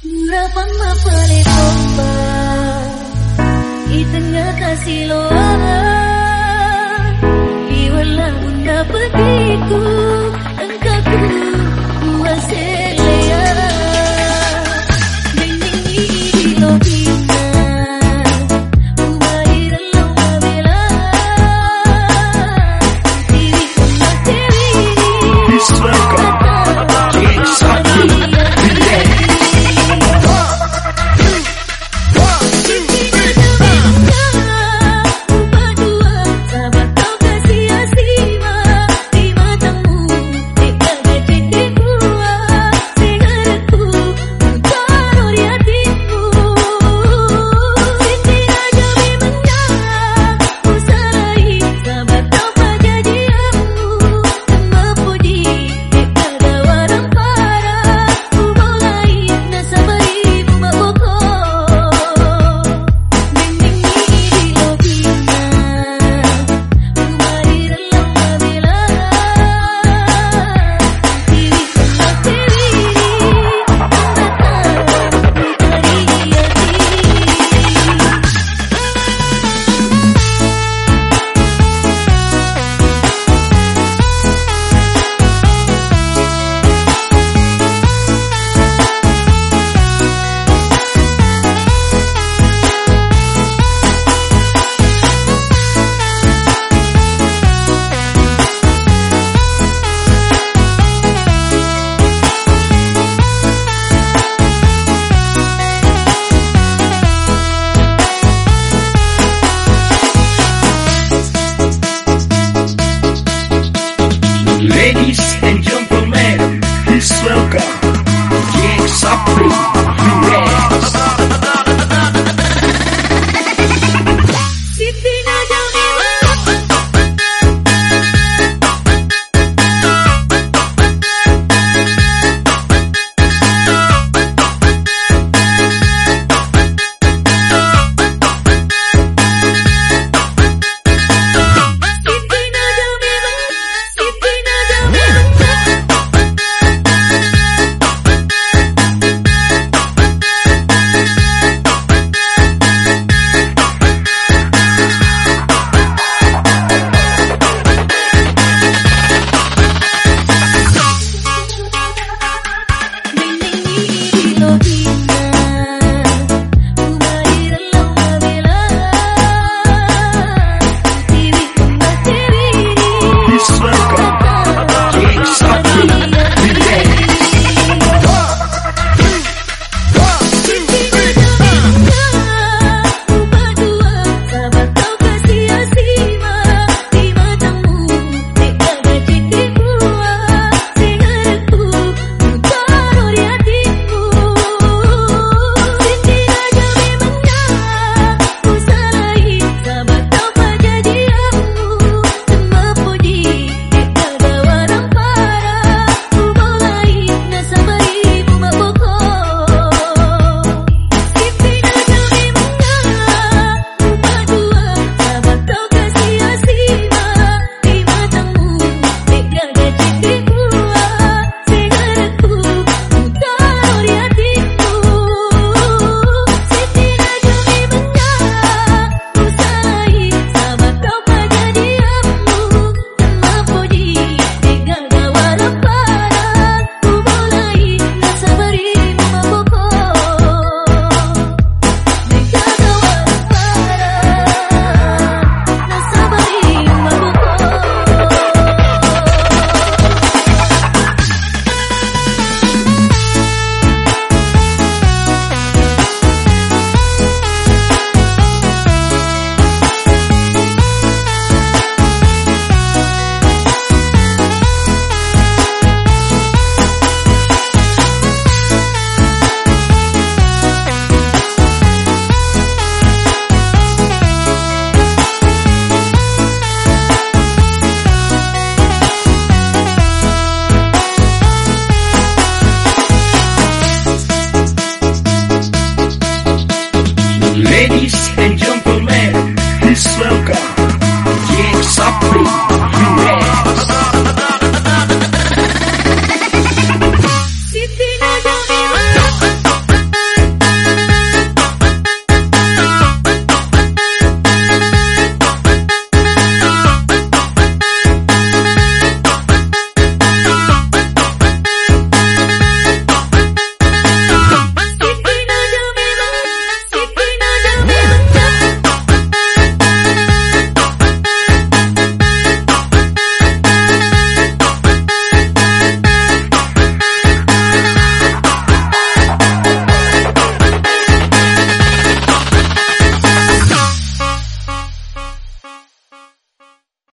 Berapa mapale pompa Itengah kasih loa.